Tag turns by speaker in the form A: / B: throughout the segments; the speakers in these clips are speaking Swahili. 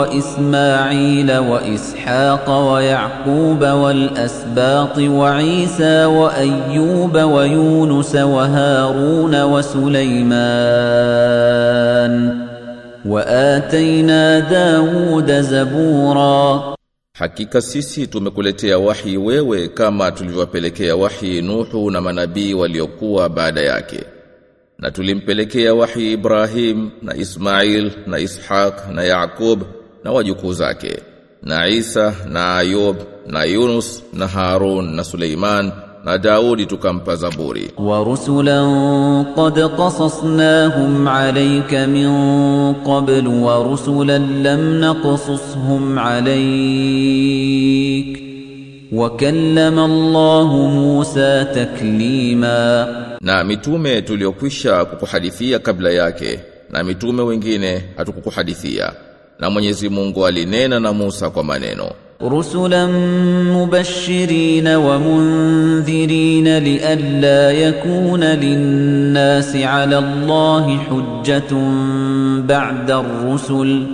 A: وإسماعيل وإسحاق ويعقوب والأسباط وعيسى وأيوب ويونس وهارون وسليمان وآتينا داود زبورا.
B: حقيقة سيسي تمكولتي يا وحي ويوي كما تلوبيلكي يا وحي نوح ونمنبي وليقوى بعد ياكي na tulimpelekea wahi Ibrahim na Ismail na Ishaq na Yaqub na wajukuu zake na Isa na Ayub na Yunus na Harun na Suleiman na Daudi tukampa Zaburi.
A: Wa rusulan qad qasasnahum alayka min qabl wa rusulan lam naqsushum alayk. Wa kallama Allah Musa taklima,
B: na mitume tuliyokwisha kukuhadithia kabla yake na mitume wengine hatukukuhadithia na Mwenyezi Mungu alinena na Musa kwa maneno.
A: Rusulan mubashirin wa mundhirin lialla yakuna linnasi ala Allahi hujjatun ba'da ar-rusul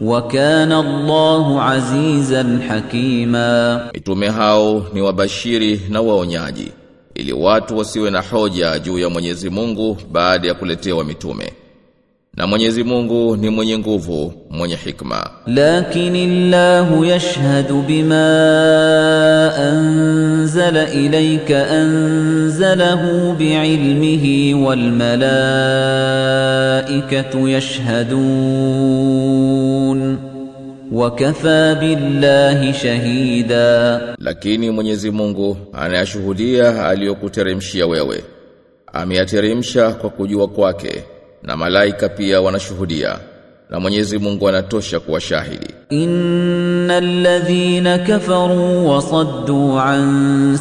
A: wa kana Allahu azizan hakima.
B: Mitume hao ni wabashiri na waonyaji ili watu wasiwe na hoja juu ya Mwenyezi Mungu baada ya kuletewa mitume. Na Mwenyezi Mungu ni mwenye nguvu, mwenye hikma.
A: Lakini Allah yashhadu bima anzala ilayka anzalahu biilmihi wal malaikatu yashhadun wa kafa billahi shahida.
B: Lakini Mwenyezi Mungu anayashuhudia aliyokuteremshia wewe, ameyateremsha kwa kujua kwake na malaika pia wanashuhudia. Na Mwenyezi Mungu anatosha kuwa shahidi.
A: إن الذين كفروا وصدوا عن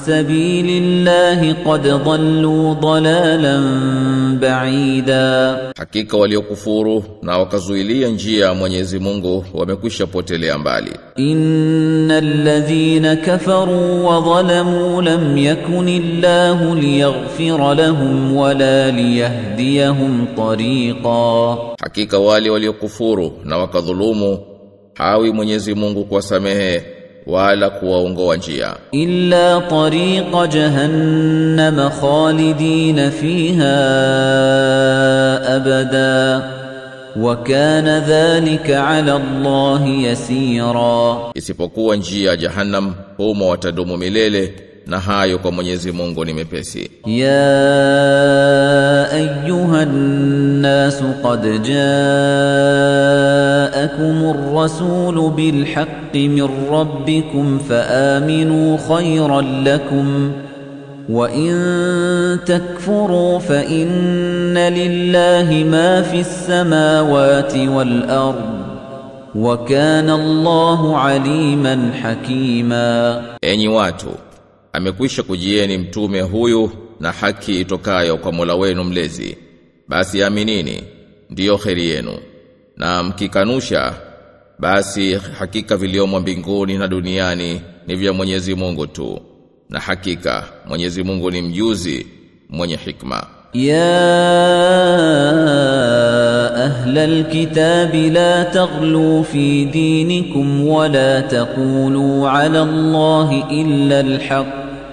A: سبيل الله قد ضلوا ضلالا بعيدا
B: Hakika waliokufuru na wakazuilia njia ya Mwenyezi Mungu wamekwisha potelea mbali.
A: إن الذين كفروا وظلموا لم يكن الله ليغفر لهم ولا ليهديهم طريقا
B: Hakika wale waliokufuru na wakadhulumu hawi Mwenyezi Mungu kuwasamehe wala kuwaongoa njia.
A: Illa tariqa jahannam khalidin fiha abada wa kana dhalika ala Allah yasira.
B: Isipokuwa njia jahannam humo watadumu milele na hayo kwa Mwenyezi Mungu ni mepesi.
A: يا أيها الناس قد جاءكم الرسول بالحق من ربكم فآمنوا خيرا لكم وإن تكفروا فإن لله ما في السماوات والأرض وكان الله عليما حكيما
B: Enyi watu amekwisha kujieni mtume huyu na haki itokayo kwa Mola wenu mlezi. Basi aminini ndiyo kheri yenu. Na mkikanusha basi hakika viliomo mbinguni na duniani ni vya Mwenyezi Mungu tu. Na hakika Mwenyezi Mungu ni mjuzi mwenye hikma.
A: Ya ahla alkitabi la taghlu fi dinikum wa la ala allahi illa alhaq.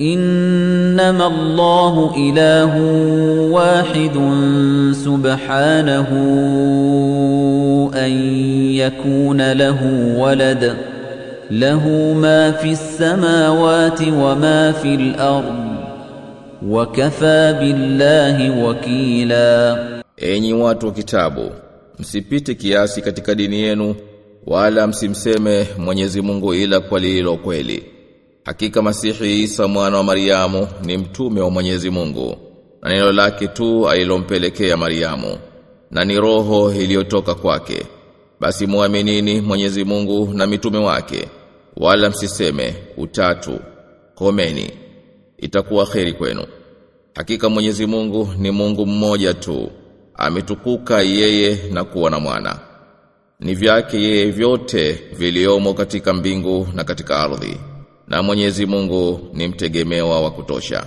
A: إنما الله إله واحد سبحانه أن يكون له ولد له ما في السماوات وما في الأرض وكفى بالله وكيلا
B: Enyi watu wa kitabu, msipite kiasi katika dini yenu, wala msimseme Mwenyezi Mungu ila kwa lililo kweli. Hakika Masihi Isa mwana wa Mariamu ni mtume wa Mwenyezi Mungu, na neno lake tu alilompelekea Mariamu, na ni roho iliyotoka kwake. Basi muaminini Mwenyezi Mungu na mitume wake, wala msiseme utatu, komeni, itakuwa kheri kwenu. Hakika Mwenyezi Mungu ni Mungu mmoja tu, ametukuka yeye na kuwa na mwana. Ni vyake yeye vyote viliomo katika mbingu na katika ardhi na Mwenyezi Mungu ni mtegemewa wa kutosha.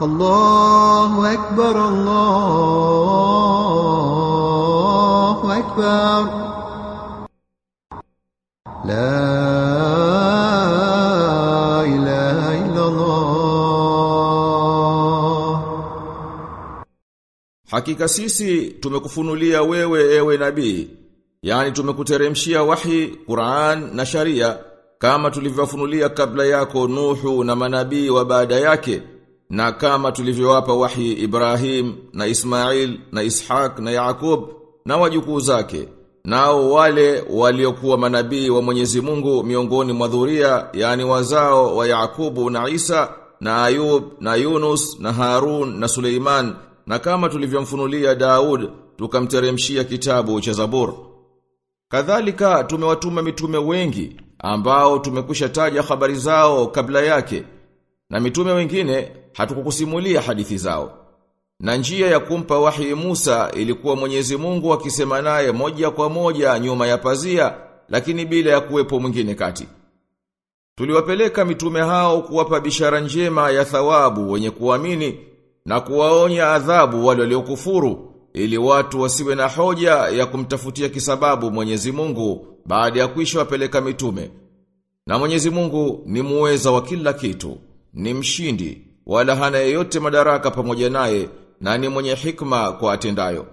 C: Allahu akbar Allahu akbar. La ilaha illa Allah
B: Hakika sisi tumekufunulia wewe ewe nabii yani tumekuteremshia wahi Qur'an na sharia kama tulivyofunulia kabla yako Nuhu na manabii wa baada yake na kama tulivyowapa wahi Ibrahim na Ismail na Ishaq na Yakub na wajukuu zake nao wale waliokuwa manabii wa Mwenyezi Mungu miongoni mwa dhuria yani wazao wa Yakubu na Isa na Ayub na Yunus na Harun na Suleiman na kama tulivyomfunulia Daud tukamteremshia kitabu cha Zabur. Kadhalika tumewatuma mitume wengi ambao tumekusha taja habari zao kabla yake na mitume wengine hatukukusimulia hadithi zao. Na njia ya kumpa wahi Musa ilikuwa Mwenyezi Mungu akisema naye moja kwa moja nyuma ya pazia lakini bila ya kuwepo mwingine kati. Tuliwapeleka mitume hao kuwapa bishara njema ya thawabu wenye kuamini na kuwaonya adhabu wale waliokufuru ili watu wasiwe na hoja ya kumtafutia kisababu Mwenyezi Mungu baada ya kuisha wapeleka mitume. Na Mwenyezi Mungu ni muweza wa kila kitu, ni mshindi, wala hana yeyote madaraka pamoja naye na ni mwenye hikma kwa atendayo.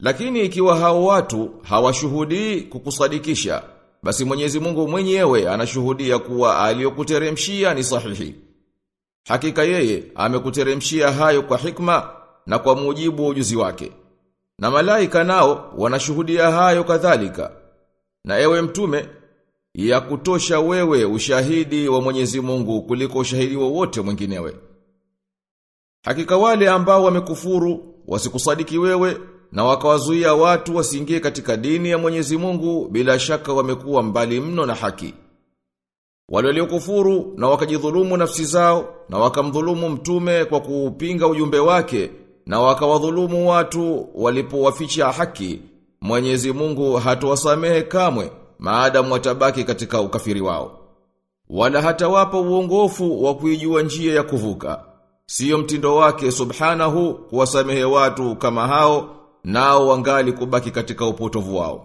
B: Lakini ikiwa hao watu hawashuhudii kukusadikisha, basi Mwenyezi Mungu mwenyewe anashuhudia kuwa aliyokuteremshia ni sahihi. Hakika yeye amekuteremshia hayo kwa hikma na kwa mujibu wa ujuzi wake. Na malaika nao wanashuhudia hayo kadhalika. Na ewe mtume, ya kutosha wewe ushahidi wa Mwenyezi Mungu kuliko ushahidi wowote mwinginewe. Hakika wale ambao wamekufuru wasikusadiki wewe na wakawazuia watu wasiingie katika dini ya Mwenyezi Mungu bila shaka wamekuwa mbali mno na haki. Wale waliokufuru na wakajidhulumu nafsi zao na wakamdhulumu mtume kwa kuupinga ujumbe wake na wakawadhulumu watu walipowaficha haki, Mwenyezi Mungu hatowasamehe kamwe maadamu watabaki katika ukafiri wao. Wala hatawapa uongofu wa kuijua njia ya kuvuka. Sio mtindo wake subhanahu kuwasamehe watu kama hao nao wangali kubaki katika upotovu wao.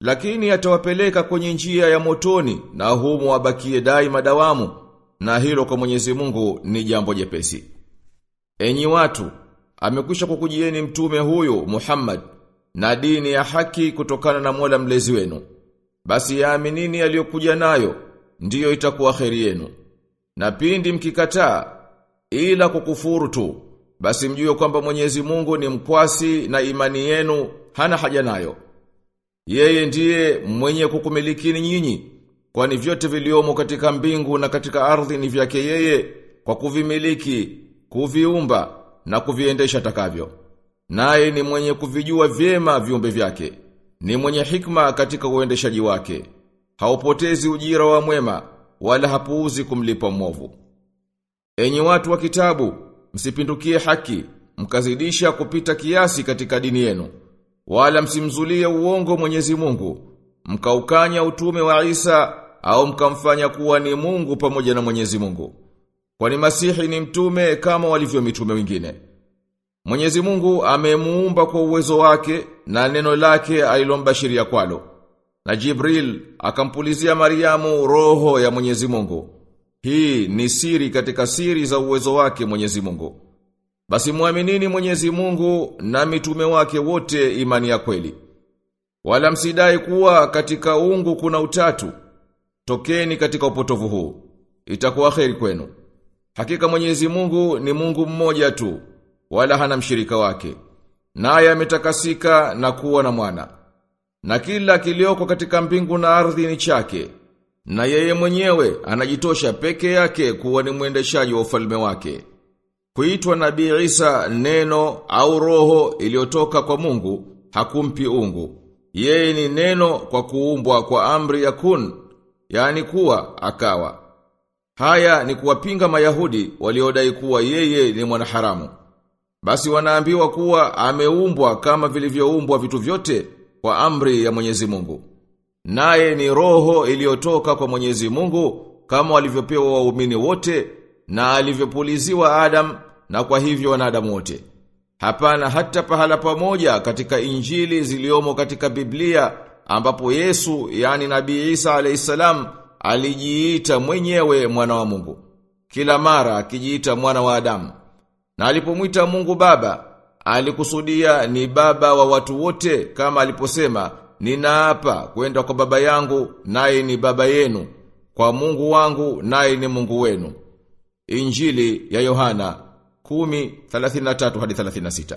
B: Lakini atawapeleka kwenye njia ya motoni na humo wabakie daima dawamu na hilo kwa Mwenyezi Mungu ni jambo jepesi. Enyi watu, amekwisha kukujieni mtume huyu Muhammad na dini ya haki kutokana na Mola mlezi wenu. Basi yaaminini aliyokuja nayo, ndiyo itakuwa kheri yenu. Na pindi mkikataa ila kukufuru tu, basi mjue kwamba Mwenyezi Mungu ni mkwasi na imani yenu hana haja nayo. Yeye ndiye mwenye kukumilikini nyinyi, kwani vyote viliomo katika mbingu na katika ardhi ni vyake yeye kwa kuvimiliki, kuviumba na kuviendesha takavyo. Naye ni mwenye kuvijua vyema viumbe vyake. Ni mwenye hikma katika uendeshaji wake. Haupotezi ujira wa mwema wala hapuuzi kumlipa mwovu. Enyi watu wa kitabu, msipindukie haki, mkazidisha kupita kiasi katika dini yenu. Wala msimzulie uongo Mwenyezi Mungu, mkaukanya utume wa Isa au mkamfanya kuwa ni Mungu pamoja na Mwenyezi Mungu. Kwani Masihi ni mtume kama walivyo mitume wengine. Mwenyezi Mungu amemuumba kwa uwezo wake na neno lake alilombashiria kwalo. Na Jibril akampulizia Mariamu roho ya Mwenyezi Mungu. Hii ni siri katika siri za uwezo wake Mwenyezi Mungu. Basi muaminini Mwenyezi Mungu na mitume wake wote imani ya kweli. Wala msidai kuwa katika ungu kuna utatu. Tokeni katika upotovu huu. Itakuwa kheri kwenu. Hakika Mwenyezi Mungu ni Mungu mmoja tu, wala hana mshirika wake. Naye ametakasika na kuwa na mwana. Na kila kilioko katika mbingu na ardhi ni chake. Na yeye mwenyewe anajitosha peke yake kuwa ni mwendeshaji wa ufalme wake. Kuitwa Nabii Isa neno au roho iliyotoka kwa Mungu hakumpi ungu. Yeye ni neno kwa kuumbwa kwa amri ya kun, yani kuwa akawa. Haya ni kuwapinga Mayahudi waliodai kuwa yeye ni mwanaharamu. Basi wanaambiwa kuwa ameumbwa kama vilivyoumbwa vitu vyote kwa amri ya Mwenyezi Mungu. Naye ni roho iliyotoka kwa Mwenyezi Mungu kama walivyopewa waumini wote na alivyopuliziwa Adam na kwa hivyo wanadamu wote. Hapana hata pahala pamoja katika injili ziliomo katika Biblia ambapo Yesu yani Nabii Isa alayhisalam alijiita mwenyewe mwana wa Mungu. Kila mara akijiita mwana wa Adamu. Na alipomwita Mungu baba, alikusudia ni baba wa watu wote kama aliposema, ninaapa kwenda kwa baba yangu naye ni baba yenu, kwa Mungu wangu naye ni Mungu wenu. Injili ya Yohana 10:33 hadi 36.